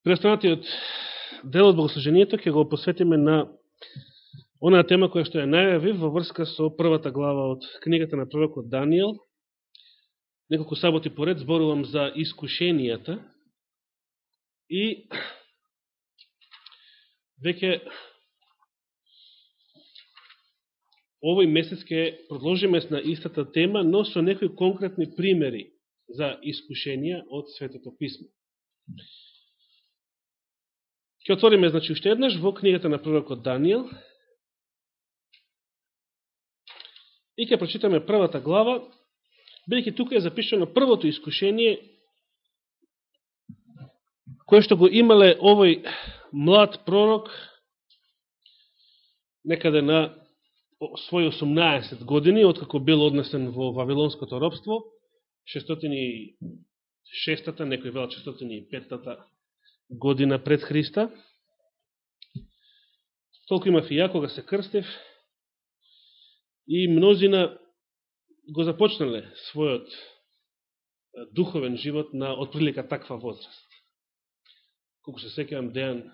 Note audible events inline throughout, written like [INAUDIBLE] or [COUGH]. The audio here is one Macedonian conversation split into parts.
Преостанатиот дел од богослужението ќе го посветиме на онаа тема која што ја најавив во врска со првата глава од книгата на пророкот Данијел. Неколку саботи поред зборувам за искушенијата и веќе овој месец ќе продолжиме на истата тема, но со некои конкретни примери за искушенија од Светото Писмо. Ќе отвориме, значи, уште еднаш во книгата на пророкот Данијел. И ќе прочитаме првата глава, бидеќи тука е запишено првото искушение кое што го имале овој млад пророк некаде на своји 18 години, откако бил однесен во Вавилонското робство, 606-та, некој вела 605-та година пред Христа. Толку имав и ја кога се крстев и мнозина го започнале својот духовен живот на отприлика таква возраст. Колку се секавам Дејан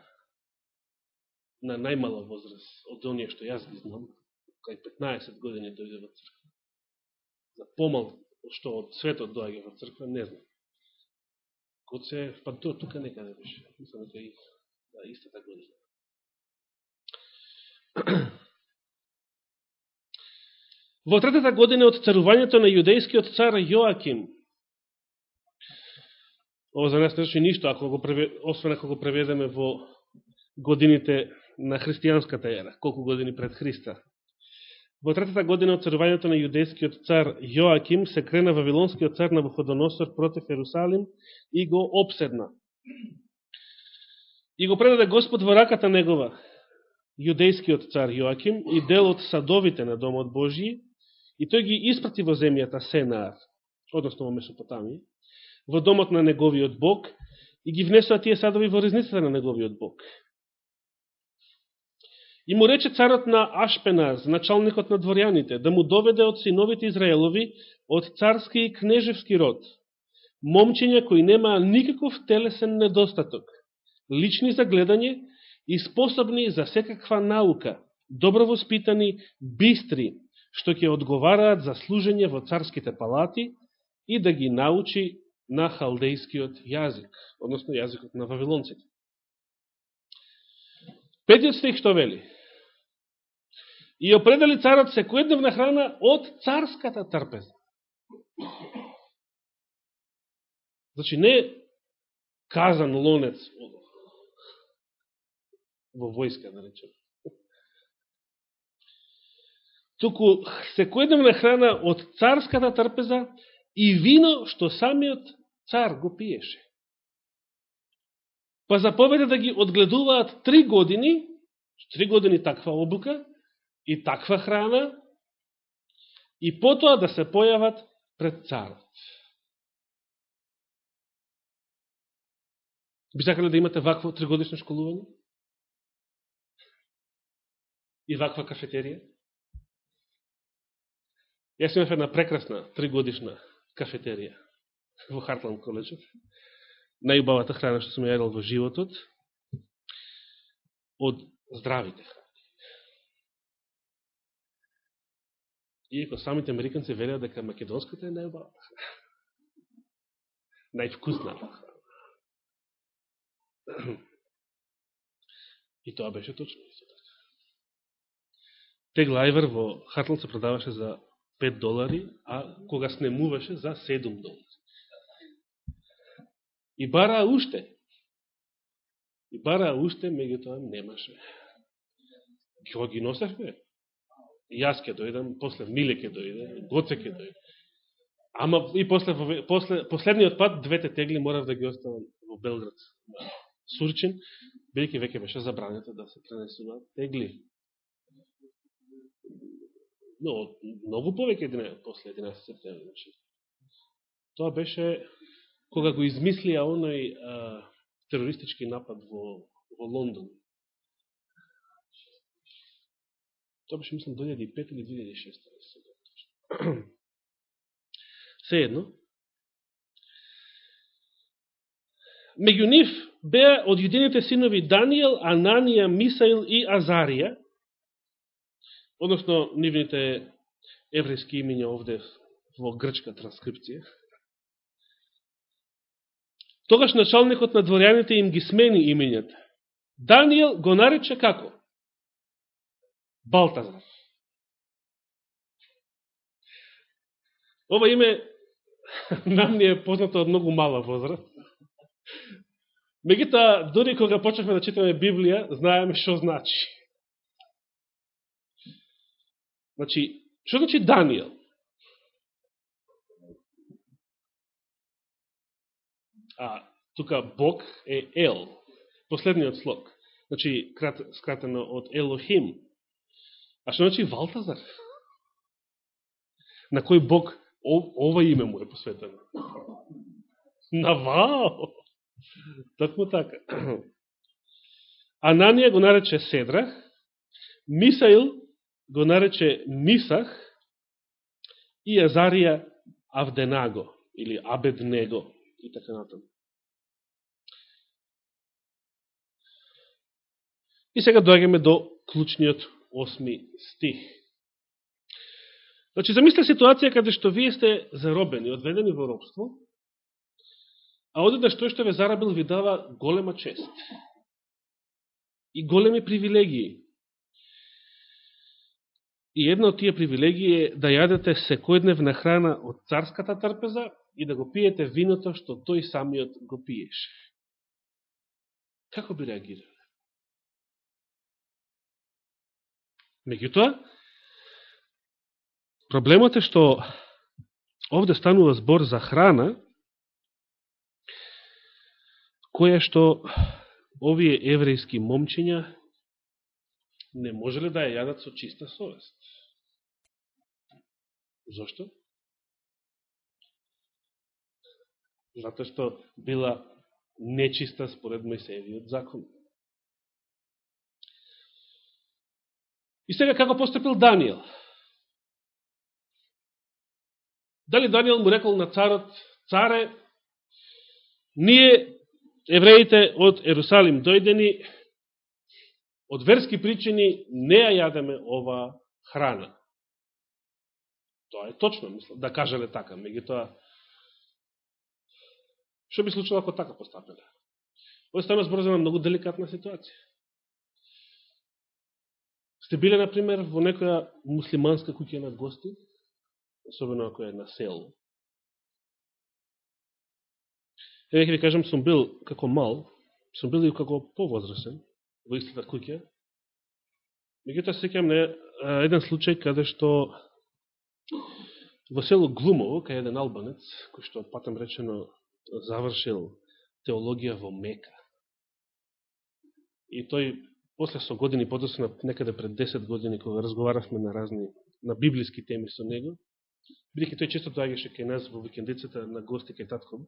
на најмала возраст од оние што јас ги знам, кај 15 години дојде во црква. За помал што од светот доаѓа во црква, не знам. Коце, па тоа тука некаде беше. Мислам дека и да, истата година. [CLEARS THROAT] Во третата година од царувањето на јудејскиот цар Јоаким, ова за нас не значи ништо, ако го освен ако го преведеме во годините на христијанската ера, колку години пред Христа. Во третата година од царувањето на јудејскиот цар Јоаким се крена Вавилонскиот цар на Вуходоносор против Јерусалим и го обседна. И го предаде Господ во раката негова, јудејскиот цар Јоаким и дел од садовите на Домот Божии и тој ги испрати во земјата Сенаар, односно во Месопотамија, во домот на неговиот Бог, и ги внесоа тие садови во резницата на неговиот Бог. И му рече царот на Ашпеназ, началникот на дворјаните, да му доведе од синовите Израелови, од царски и кнежевски род, момчиња кои немаа никаков телесен недостаток, лични за гледање и способни за секаква наука, добро воспитани, бистри, што ќе одговараат за служење во царските палати и да ги научи на халдејскиот јазик, односно јазикот на вавилонците. Петиот стих што вели? И определи царот секојдневна храна од царската трпеза. Значи, не казан лонец во војска, да речем. Туку секојдневна храна од царската трпеза и вино што самиот цар го пиеше. Па заповеда да ги одгледуваат три години, три години таква обука, и таква храна, и потоа да се појават пред царот. Би сакале да имате вакво тригодишно школување? И ваква кафетерија? Јас имав една прекрасна тригодишна кафетерија во Хартланд коледжот. Најубавата храна што сум јадел во животот од здравите храна. Иако па самите американци вереат дека македонската е најубава. [LAUGHS] Највкусна. [CLEARS THROAT] И тоа беше точно. Така. Теглайвер во Хартланд се продаваше за 5 долари, а кога снемуваше за 7 долари. И бараа уште. И бараа уште, меѓутоа немаше. Кога ги носевме, јас ќе дојдам, после Миле ќе дојде, Гоце ќе дојде. Ама и после, после, последниот пат двете тегли морав да ги оставам во Белград. Сурчин, бидеќи веќе беше забрането да се пренесуваат тегли. Но, многу повеќе после 11 септември. Значи. Тоа беше кога го измислија оној а, терористички напад во, во Лондон. Тоа беше, мислам, 2005 или 2006. Да [CLEARS THROAT] се едно. Меѓу нив беа од јудените синови Данијел, Ананија, Мисаил и Азарија, односно нивните еврејски имења овде во грчка транскрипција. Тогаш началникот на дворјаните им ги смени имењата. Данијел го нарече како? Балтазар. Ова име [LAUGHS] нам ни е познато од многу мала возраст. Мегуто, дури кога почнахме да читаме Библија, знаеме што значи. Значи, што значи Данијел? А, тука Бог е Ел, последниот слог. Значи, крат, скратено од Елохим. А што значи Валтазар? На кој Бог ова име му е посветено? Навал! Такво така. [CLEARS THROAT] Ананија го нарече Седрах, Мисаил го нарече Мисах и Азарија Авденаго или Абеднего и така натаму. И сега доаѓаме до клучниот осми стих. Значи, замисля ситуација каде што вие сте заробени, одведени во робство, а одеднаш тој што ве зарабил ви дава голема чест и големи привилегии. И една од тие привилегии е да јадете секојдневна храна од царската трпеза и да го пиете виното што тој самиот го пиеше. Како би реагирал? Меѓутоа, проблемот е што овде станува збор за храна, која што овие еврејски момчиња не можеле да ја јадат со чиста совест. Зошто? Затоа што била нечиста според Мојсеевиот закон. И сега како поступил Данијел? Дали Данијел му рекол на царот, царе, ние, евреите од Ерусалим дојдени, од верски причини не ја јадеме ова храна. Тоа е точно, мислам, да кажеле така. Меѓутоа, Што би случило ако така постапиле? Ово стана збор за многу деликатна ситуација. Сте биле, например, во некоја муслиманска куќа на гости, особено ако е на село. Еве ќе ви кажам, сум бил како мал, сум бил и како повозрасен во истата куќа. Меѓутоа сеќам не еден случај каде што во село Глумово, кај еден албанец, кој што патам речено завршил теологија во Мека. И тој, после со години подосна, некаде пред 10 години, кога разговаравме на разни, на библиски теми со него, бидеќи тој често доаѓаше кај нас во викендицата на гости кај татко.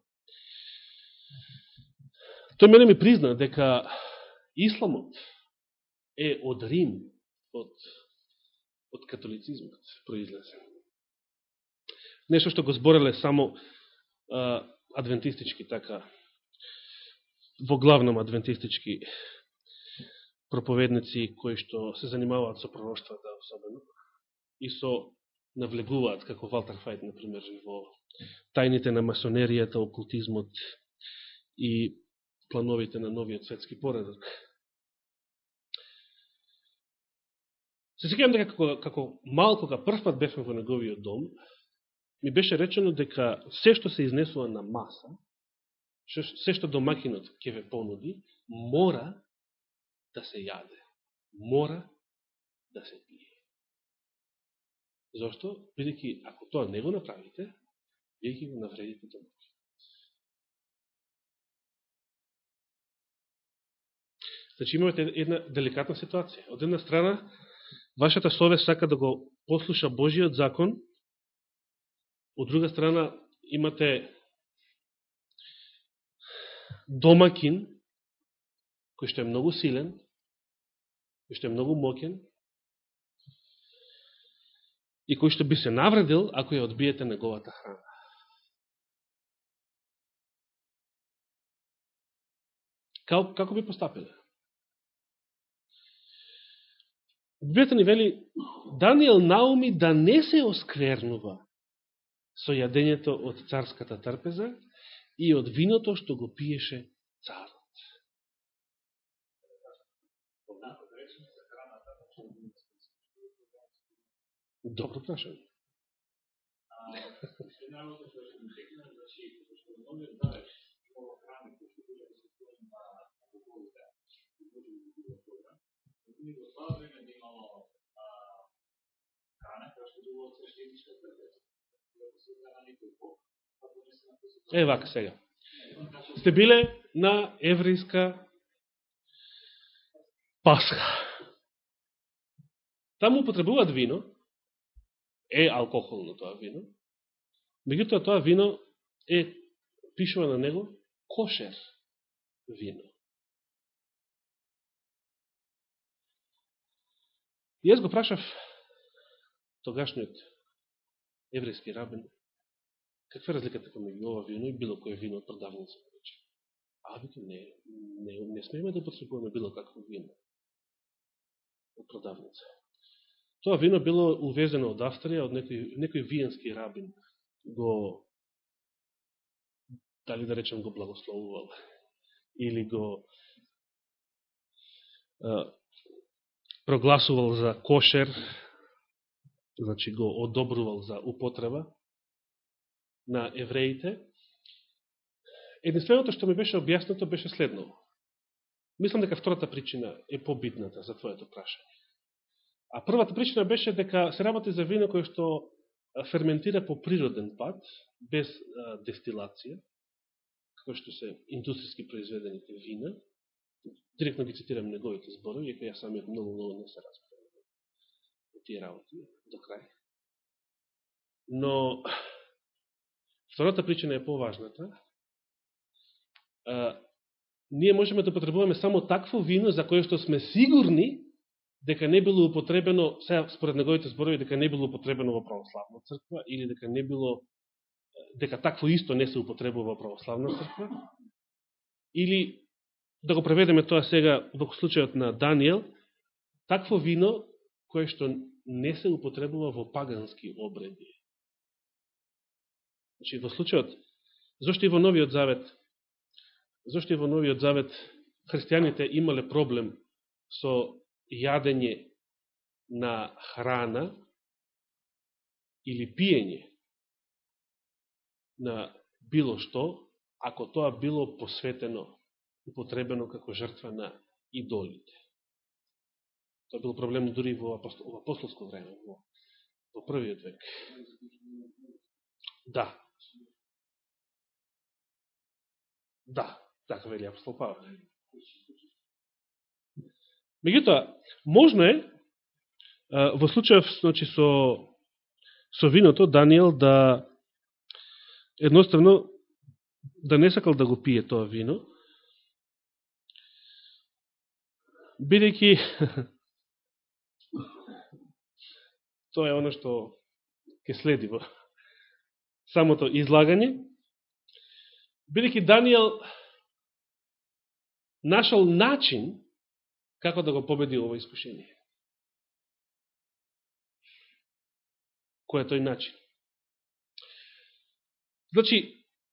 тој мене ми призна дека исламот е од Рим, од, од католицизмот произлезен. Нешто што го збореле само адвентистички, така, во главном адвентистички проповедници кои што се занимаваат со пророштвата да, особено и со навлегуваат, како Валтер Фајт, например, во тајните на масонеријата, окултизмот и плановите на новиот светски поредок. Се секавам дека како, како мал кога прв пат бевме во неговиот дом, ми беше речено дека се што се изнесува на маса, се што домакинот ќе ве понуди, мора да се јаде. Мора да се пие. Зошто? Бидеќи, ако тоа не го направите, вие ќе го навредите домакинот. Значи имате една деликатна ситуација. Од една страна, вашата совест сака да го послуша Божиот закон, Од друга страна, имате домакин, кој што е многу силен, кој што е многу мокен, и кој што би се навредил ако ја одбиете неговата храна. Како, како би постапиле? Библијата ни вели, Данијел науми да не се осквернува со јадењето од царската трпеза и од виното што го пиеше царот. Добро прашање. Е, вака сега. Сте биле на еврейска Пасха. Таму употребуваат вино, е алкохолно тоа вино, меѓутоа тоа вино е, пишува на него, кошер вино. И јас го прашав тогашниот еврејски рабен, каква е разликата помеѓу ова вино и било кое вино од продавница? А, вика, не, не, не смееме да потребуваме било какво вино од продавница. Тоа вино било увезено од Австрија, од некој, некој виенски рабин го, дали да речем, го благословувал, или го а, прогласувал за кошер, значи го одобрувал за употреба на евреите. Единственото што ми беше објаснато беше следново. Мислам дека втората причина е побитната за твоето прашање. А првата причина беше дека се работи за вино кое што ферментира по природен пат, без дестилација, како што се индустријски произведените вина. Директно ги цитирам неговите зборови, иако ја самиот многу, многу не се разбирам од тие работи до крај. Но, втората причина е поважната. А, ние можеме да потребуваме само такво вино за кое што сме сигурни дека не било употребено, сега според неговите зборови, дека не било употребено во православна црква, или дека не било, дека такво исто не се употребува во православна црква, или, да го преведеме тоа сега во случајот на Данијел, такво вино кое што не се употребува во пагански обреди. Значи, во случајот, зашто и во Новиот Завет, зашто и во Новиот Завет христијаните имале проблем со јадење на храна или пиење на било што, ако тоа било посветено, и потребено како жртва на идолите. Тоа било проблем дури во, во апостолско време, во, во првиот век. Да. Да, така вели апостол Павел. Меѓутоа, можно е, во случајов значи, со, со виното, Данијел да едноставно да не сакал да го пие тоа вино, бидејќи [LAUGHS] тоа е оно што ќе следи во самото излагање, бидејќи Данијел нашол начин како да го победи ово искушение. Кој е тој начин? Значи,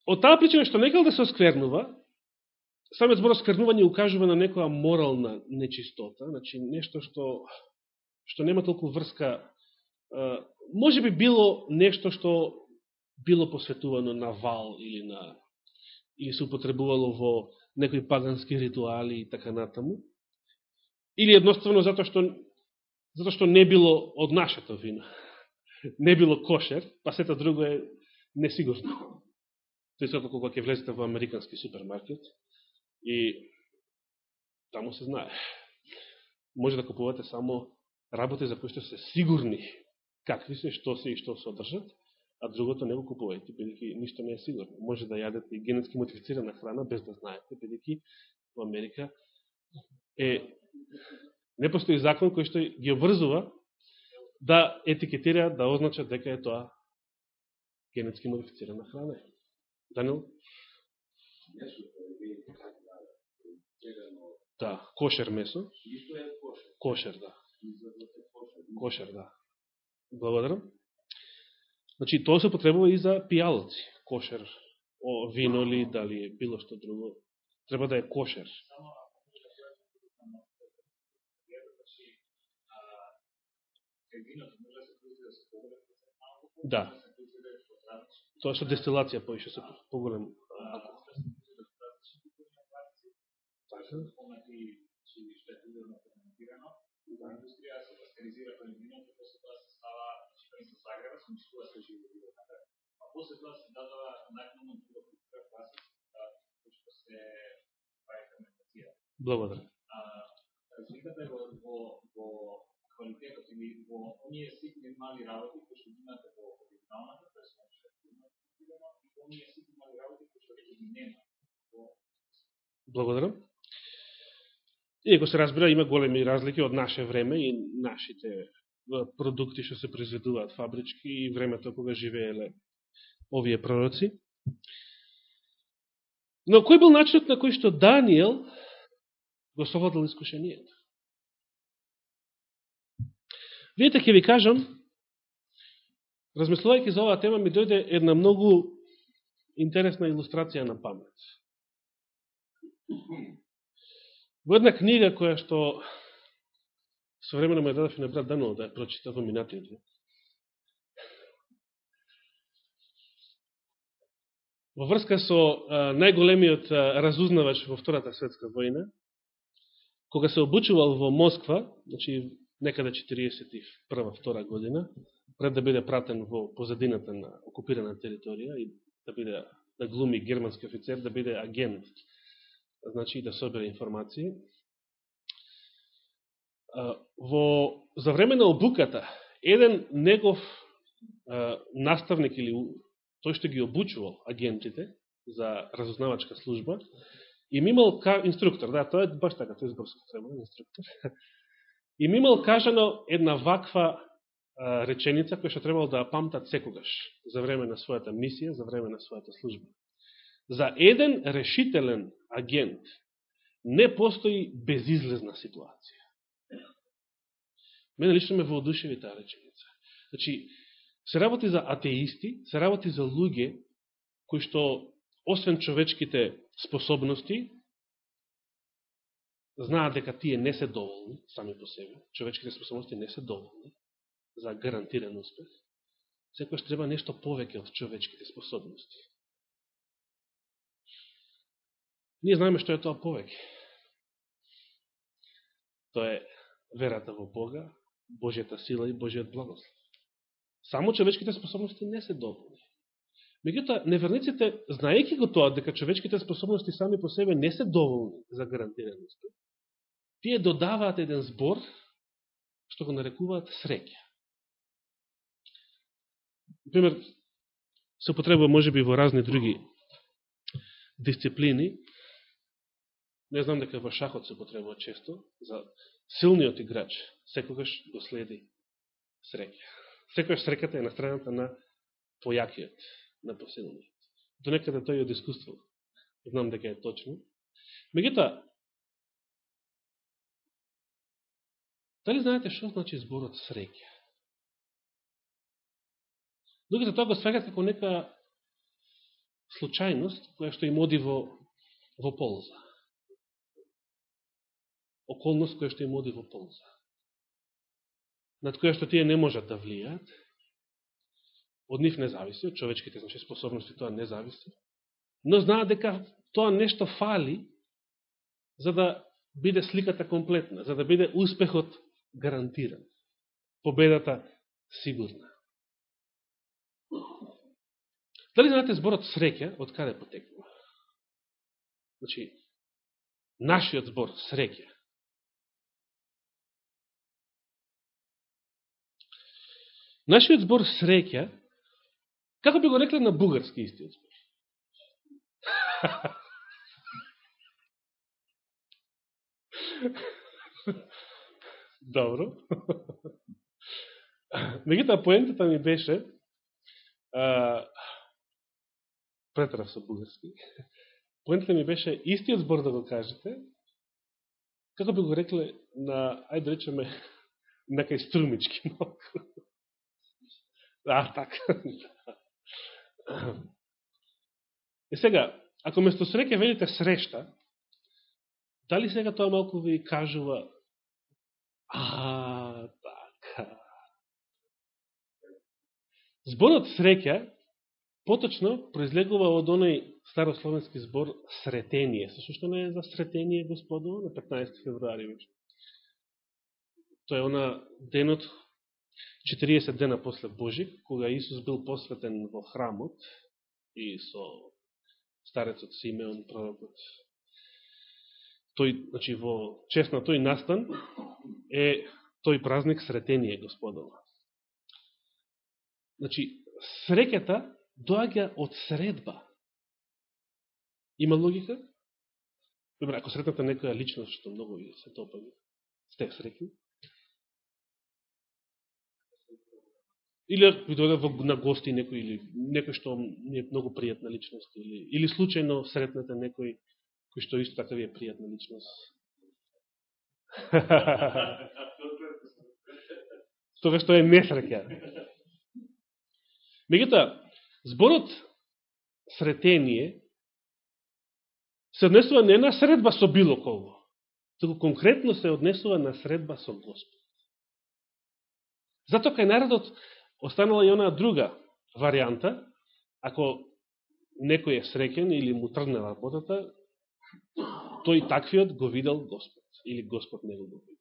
од таа причина што некал да се осквернува, самиот збор осквернување укажува на некоја морална нечистота, значи нешто што, што нема толку врска, може би било нешто што било посветувано на вал или на или се употребувало во некои пагански ритуали и така натаму или едноставно затоа што затоа што не било од нашето вино. Не било кошер, па сето друго е несигурно. Тој се кога ќе влезете во американски супермаркет и таму се знае. Може да купувате само работи за кои што се сигурни какви се, што се и што се одржат, а другото не го купувајте, бидејќи ништо не е сигурно. Може да јадете и генетски модифицирана храна без да знаете, бидејќи во Америка е Не постои закон кој што ги обврзува да етикетира, да означа дека е тоа генетски модифицирана храна. Данил? Да, кошер месо. Кошер? Да. Кошер. Кошер, да. Благодарам. Значи, тоа се потребува и за пијалоци. Кошер, о, вино ли, дали е било што друго. Треба да е кошер. Само ако може да кажете само јако значи а кај виното може да се произведе со поголем процент на алкохол, Да. може да се произведе со различни Тоа што дестилација поише се поголем. Така. индустрија се пастеризира виното, после тоа се става, значи загрева, се се живо така. А после тоа се дадува накнадно друга култура, која се кој што се прави ферментација. Благодарам. Разликата е во квалитетот или во оние ситни мали работи кои што имате во оригиналната персона, што е во оние ситни мали работи кои што веќе ги нема Благодарам. Иако се разбира, има големи разлики од наше време и нашите э, продукти што се произведуваат фабрички и времето кога живееле овие пророци. Но кој бил начинот на кој што Данијел го совладал искушението? Видите, ќе ви кажам, размислувајќи за оваа тема, ми дојде една многу интересна илустрација на памет. Во една книга која што со времено ме дадав и на брат Данило да ја прочита во минатиот век. Во врска со а, најголемиот а, разузнавач во Втората светска војна, кога се обучувал во Москва, значи некаде 41-2 година, пред да биде пратен во позадината на окупирана територија и да биде да глуми германски офицер, да биде агент, значи да собере информации. Во за време на обуката еден негов наставник или тој што ги обучувал агентите за разузнавачка служба, им имал ка, инструктор, да, тоа е баш така, тој зборско треба, инструктор. [LAUGHS] Им имал кажано една ваква а, реченица која што требало да ја памтат секогаш за време на својата мисија, за време на својата служба. За еден решителен агент не постои безизлезна ситуација. Мене лично ме воодушеви таа реченица. Значи, се работи за атеисти, се работи за луѓе кои што, освен човечките способности, знаат дека тие не се доволни сами по себе, човечките способности не се доволни за гарантиран успех, секојаш треба нешто повеќе од човечките способности. Ние знаеме што е тоа повеќе. Тоа е верата во Бога, Божјата сила и Божиот благослов. Само човечките способности не се доволни. Меѓутоа, неверниците, знаејќи го тоа, дека човечките способности сами по себе не се доволни за гарантиран успех, тие додаваат еден збор, што го нарекуваат среќа. Пример, се употребува може би во разни други дисциплини, не знам дека во шахот се употребува често, за силниот играч секогаш го следи среќа. Секогаш среќата е на страната на појакиот, на посилниот. До некаде тој од искуство. Знам дека е точно. Мегутоа, дали знаете што значи зборот среќа? Другите тоа го свегат како нека случајност која што им оди во, во полза. Околност која што им оди во полза. Над која што тие не можат да влијат од нив не зависи, од човечките значи, способности тоа не зависи, но знаат дека тоа нешто фали за да биде сликата комплетна, за да биде успехот гарантиран, победата сигурна. Дали знаете зборот среќа, од каде потекнува? Значи, нашиот збор среќа. Нашиот збор среќа, како би го рекле на бугарски истиот збор? [LAUGHS] Добро. [LAUGHS] Мегутоа, поентата ми беше, а, претрав со бугарски, поентата ми беше истиот збор да го кажете, како би го рекле, на, ајде да речеме, речеме, [LAUGHS] некај струмички ног. А, така. [LAUGHS] Да. И сега, ако место среќа велите срешта, дали сега тоа малку ви кажува а, така. Зборот среќа поточно произлегува од оној старословенски збор сретение. Со што не е за сретение господово на 15 февруари вече. Тоа е она денот 40 дена после Божик, кога Исус бил посветен во храмот и со старецот Симеон, пророкот. Тој, значи, во чест на тој настан е тој празник сретение Господово. Значи, среќата доаѓа од средба. Има логика? Добре, ако сретнате некоја личност што многу ви се топави, сте среќни? Или ви дојде на гости некој или некој што ми е многу пријатна личност или или случајно сретнете некој кој што исто така ви е пријатна личност. [LAUGHS] Тоа што е несреќа. Меѓутоа, зборот сретение се однесува не на средба со било кого, туку конкретно се однесува на средба со Господ. Зато кај народот Останала и она друга варианта, ако некој е среќен или му тргне работата, тој таквиот го видел Господ, или Господ не го видел.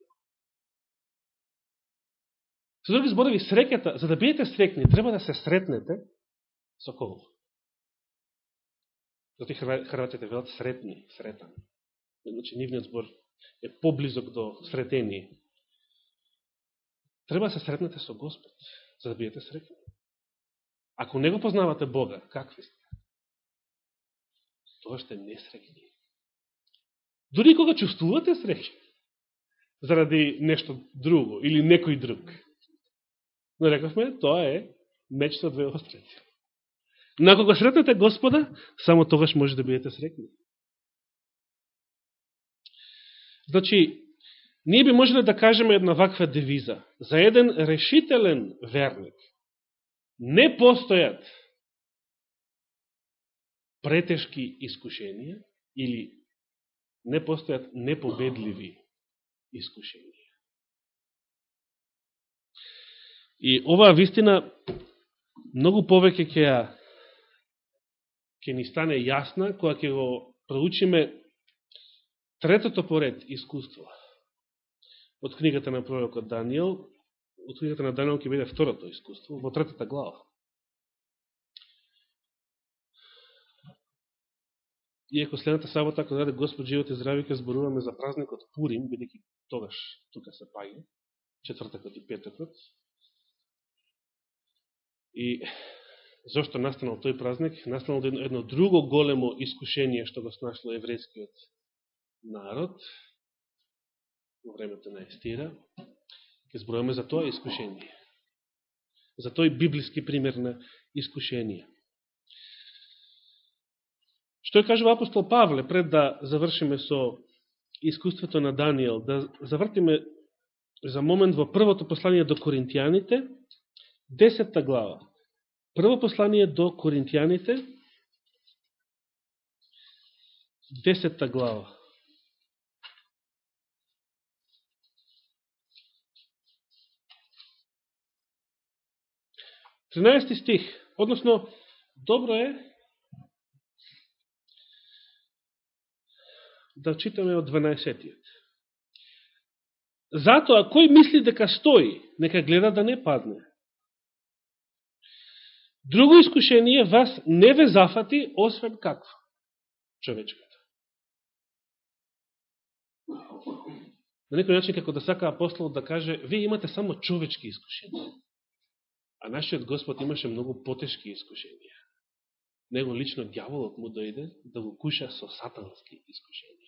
Со други зборови, среќата, за да бидете срекни, треба да се сретнете со кого? Зато хрватите велат сретни, сретан. Значи, нивниот збор е поблизок до сретение. Треба да се сретнете со Господ за да бидете срекни. Ако не го познавате Бога, какви сте? Тоа ще не срекни. Дори кога чувствувате среќа, заради нешто друго или некој друг. Но рекавме, тоа е меч со две остреци. Но ако го сретнете Господа, само тогаш може да бидете среќни. Значи, ние би можеле да кажеме една ваква девиза. За еден решителен верник не постојат претешки искушенија или не постојат непобедливи искушенија. И оваа вистина многу повеќе ќе ја ќе ни стане јасна кога ќе го проучиме третото поред искуство од книгата на пророкот Данијел, од книгата на Данијел ќе биде второто искуство, во третата глава. Иако следната сабота, ако даде Господ живот и здрави, ќе зборуваме за празникот Пурим, бидеќи тогаш тука се паѓа, четвртакот и петокот. И зашто настанал тој празник? Настанал едно друго големо искушение што го снашло еврејскиот народ, во времето на Естира, Ке зборуваме за тоа искушение. За тој библиски пример на искушение. Што ја кажува апостол Павле пред да завршиме со искуството на Данијел, да завртиме за момент во првото послание до Коринтијаните, 10 глава. Прво послание до Коринтијаните, 10 глава. 13 стих, односно, добро е да читаме од 12-тиот. Затоа, кој мисли дека стои, нека гледа да не падне. Друго искушение вас не ве зафати, освен какво? Човечката. На некој начин, како да сака апостол да каже, вие имате само човечки искушенија. А нашиот Господ имаше многу потешки искушенија. Него лично дјаволот му дојде да го куша со сатански искушенија.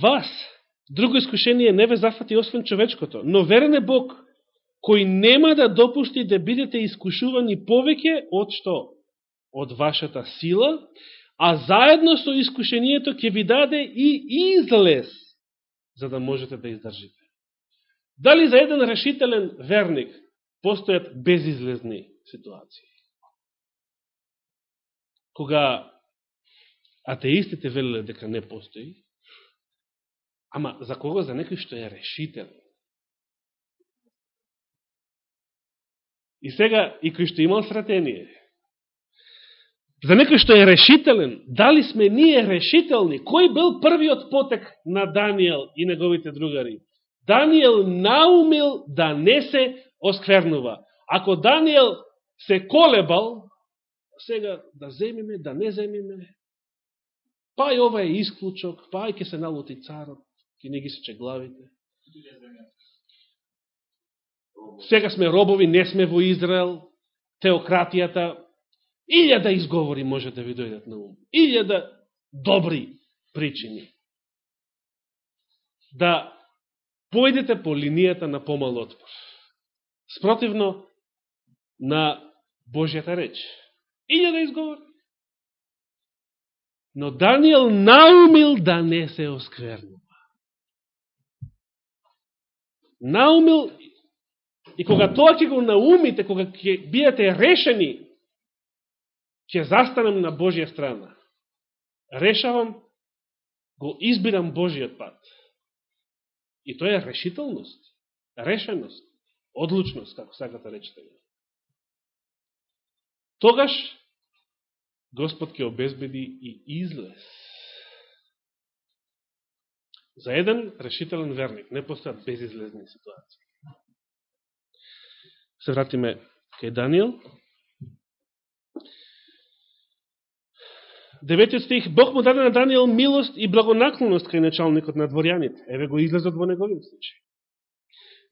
Вас, друго искушение не ве зафати освен човечкото, но верен е Бог, кој нема да допушти да бидете искушувани повеќе од што? Од вашата сила, а заедно со искушението ќе ви даде и излез, за да можете да издржите. Дали за еден решителен верник постојат безизлезни ситуации? Кога атеистите велеле дека не постои, ама за кого? За некој што е решителен. И сега, и кој што имал сратение, за некој што е решителен, дали сме ние решителни? Кој бил првиот потек на Данијел и неговите другари? Данијел наумил да не се осквернува. Ако Данијел се колебал, сега да земиме, да не земиме, па и ова е исклучок, па и ке се налути царот, ке не ги сече главите. Сега сме робови, не сме во Израел, теократијата, илјада изговори може да ви дојдат на ум. Илјада добри причини. Да појдете по линијата на помал отпор. Спротивно на Божјата реч. Илјада изговори. Но Данијел наумил да не се осквернува. Наумил И кога тоа ќе го наумите, кога ќе биете решени, ќе застанам на Божија страна. Решавам, го избирам Божиот пат. И тоа е решителност, решеност, одлучност, како сакате да речете. Тогаш Господ ќе обезбеди и излез. За еден решителен верник не постојат безизлезни ситуации се вратиме кај Данијел. Деветиот стих, Бог му даде на Данијел милост и благонаклоност кај началникот на дворјаните. Еве го излезот во неговиот случај.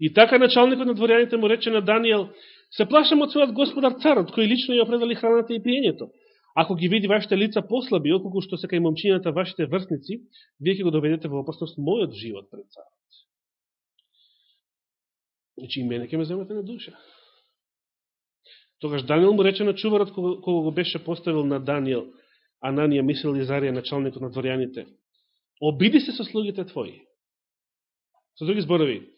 И така началникот на дворјаните му рече на Данијел, се плашам од својот господар царот, кој лично ја определи храната и пиењето. Ако ги види вашите лица послаби, отколку што се кај момчината вашите врсници, вие ќе го доведете во опасност мојот живот пред царот. Значи и мене ќе ме земете на душа. Тогаш Данијел му рече на чуварот кога го беше поставил на Данијел, Ананија мислил Зарија началникот на дворјаните, обиди се со слугите твои. Со други зборови,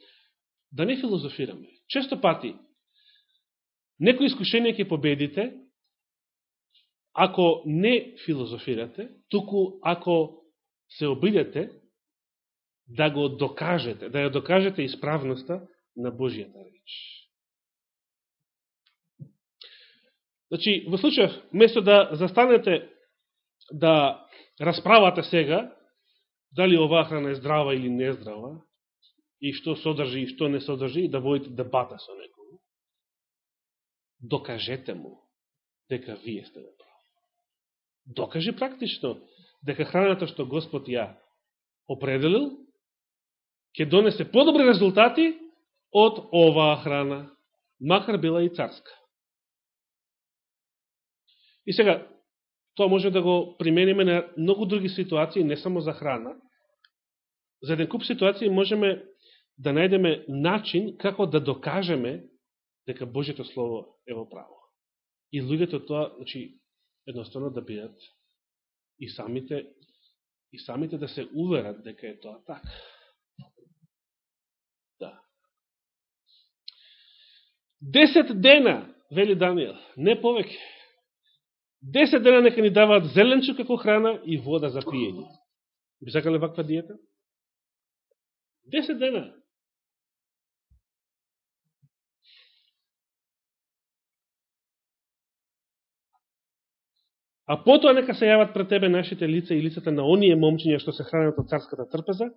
да не филозофираме. Често пати, некои искушенија ќе победите, ако не филозофирате, туку ако се обидете да го докажете, да ја докажете исправноста на Божијата реч. Значи, во случај, место да застанете да расправате сега, дали оваа храна е здрава или не здрава, и што содржи и што не содржи, и да водите дебата со некој. Докажете му дека вие сте во. Докажи практично дека храната што Господ ја определил, ќе донесе подобри резултати од оваа храна, макар била и царска. И сега, тоа може да го примениме на многу други ситуации, не само за храна. За еден куп ситуации можеме да најдеме начин како да докажеме дека Божето Слово е во право. И луѓето тоа, значи, едноставно да бидат и самите и самите да се уверат дека е тоа така. Да. Десет дена, вели Данијел, не повеќе. Десет дена нека ни даваат зеленчук како храна и вода за пиење. Би сакале ваква диета? Десет дена. А потоа нека се јават пред тебе нашите лица и лицата на оние момчиња што се хранат од царската трпеза,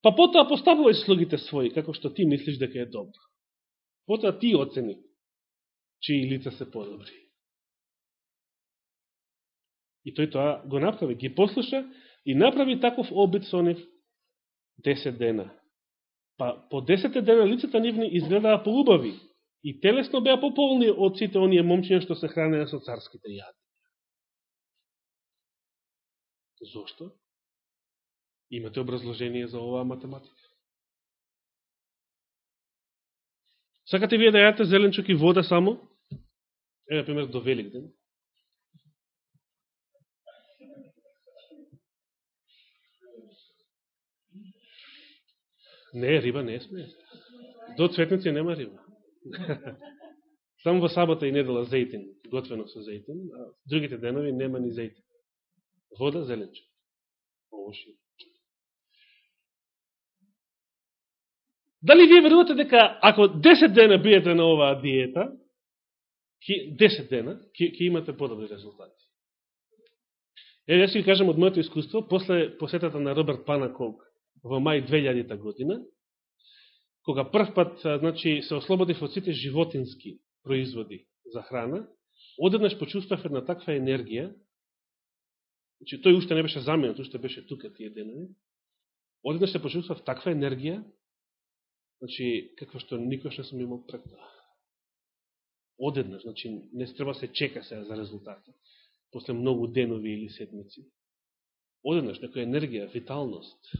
па потоа поставувај слугите своји, како што ти мислиш дека е добро. Потоа ти оцени, чии лица се подобри. И тој тоа го направи, ги послуша и направи таков обид со нив 10 дена. Па по 10 дена лицата нивни изгледаа поубави и телесно беа пополни од сите оние момчиња што се хранеа со царските јади. Зошто? Имате образложение за оваа математика. Сакате вие да јадете зеленчук и вода само? е, пример, до Велик ден. Не, риба не е. До цветници нема риба. [LAUGHS] Само во сабота и недела зејтин, готвено со зејтин, а другите денови нема ни зејтин. Вода, зеленче. Овоши. Дали вие верувате дека ако 10 дена биете на оваа диета, 10 дена, ќе имате подобри резултати? Еве, јас ќе кажам од моето искуство, после посетата на Роберт Панаколк во мај 2000 година, кога прв пат значи, се ослободив од сите животински производи за храна, одеднаш почувствав една таква енергија, значи тој уште не беше заменот, уште беше тука тие денови, одеднаш се почувствав таква енергија, значи, каква што никош не сум имал пред тоа. Одеднаш, значи, не треба се чека се за резултати, после многу денови или седмици. Одеднаш, некоја енергија, виталност,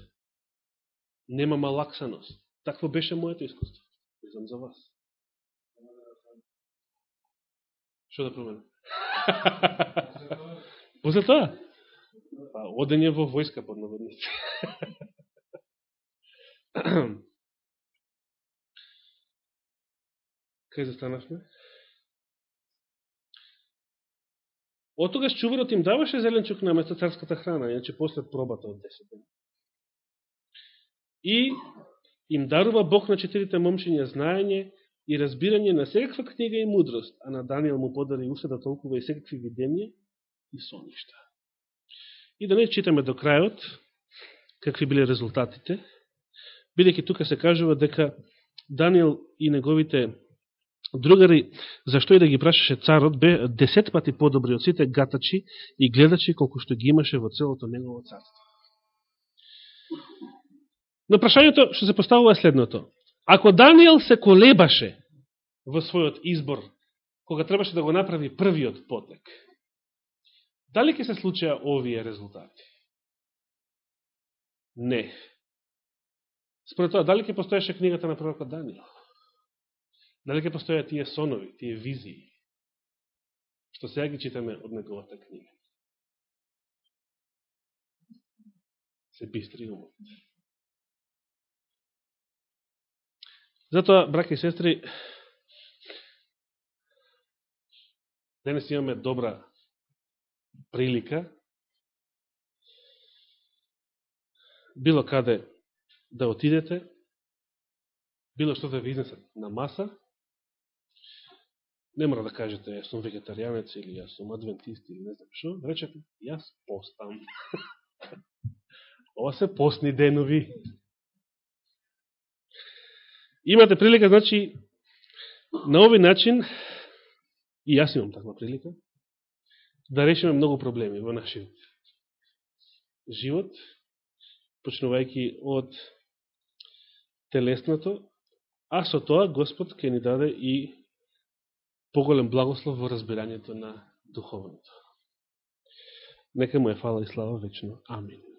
нема малаксаност. Такво беше моето искуство. Не знам за вас. Што да променам? [LAUGHS] После тоа? Па, одење во војска под наводници. [CLEARS THROAT] Кај застанавме? Од тогаш чуварот им даваше зеленчук на место царската храна, иначе после пробата од 10 дена. И им дарува Бог на четирите момчиња знаење и разбирање на секаква книга и мудрост, а на Данијел му подари усе да толкува и секакви виденија и соништа. И да не читаме до крајот какви биле резултатите, бидеќи тука се кажува дека Данијел и неговите другари, зашто и да ги прашаше царот, бе десет пати подобри од сите гатачи и гледачи колку што ги имаше во целото негово царство. Но прашањето што се поставува е следното. Ако Данијел се колебаше во својот избор, кога требаше да го направи првиот потек, дали ќе се случаја овие резултати? Не. Според тоа, дали ќе постоеше книгата на пророкот Данијел? Дали ќе постоја тие сонови, тие визии, што сега ги читаме од неговата книга? Се бистри умот. Затоа, браки и сестри, денес имаме добра прилика било каде да отидете, било што да ви изнесат на маса, Не мора да кажете, јас сум вегетаријанец или јас сум адвентист или не знам шо. Речете, јас постам. Ова се постни денови. Имате прилика, значи, на овој начин, и јас имам таква прилика, да решиме многу проблеми во нашиот живот, почнувајќи од телесното, а со тоа Господ ќе ни даде и поголем благослов во разбирањето на духовното. Нека му е фала и слава вечно. Амин.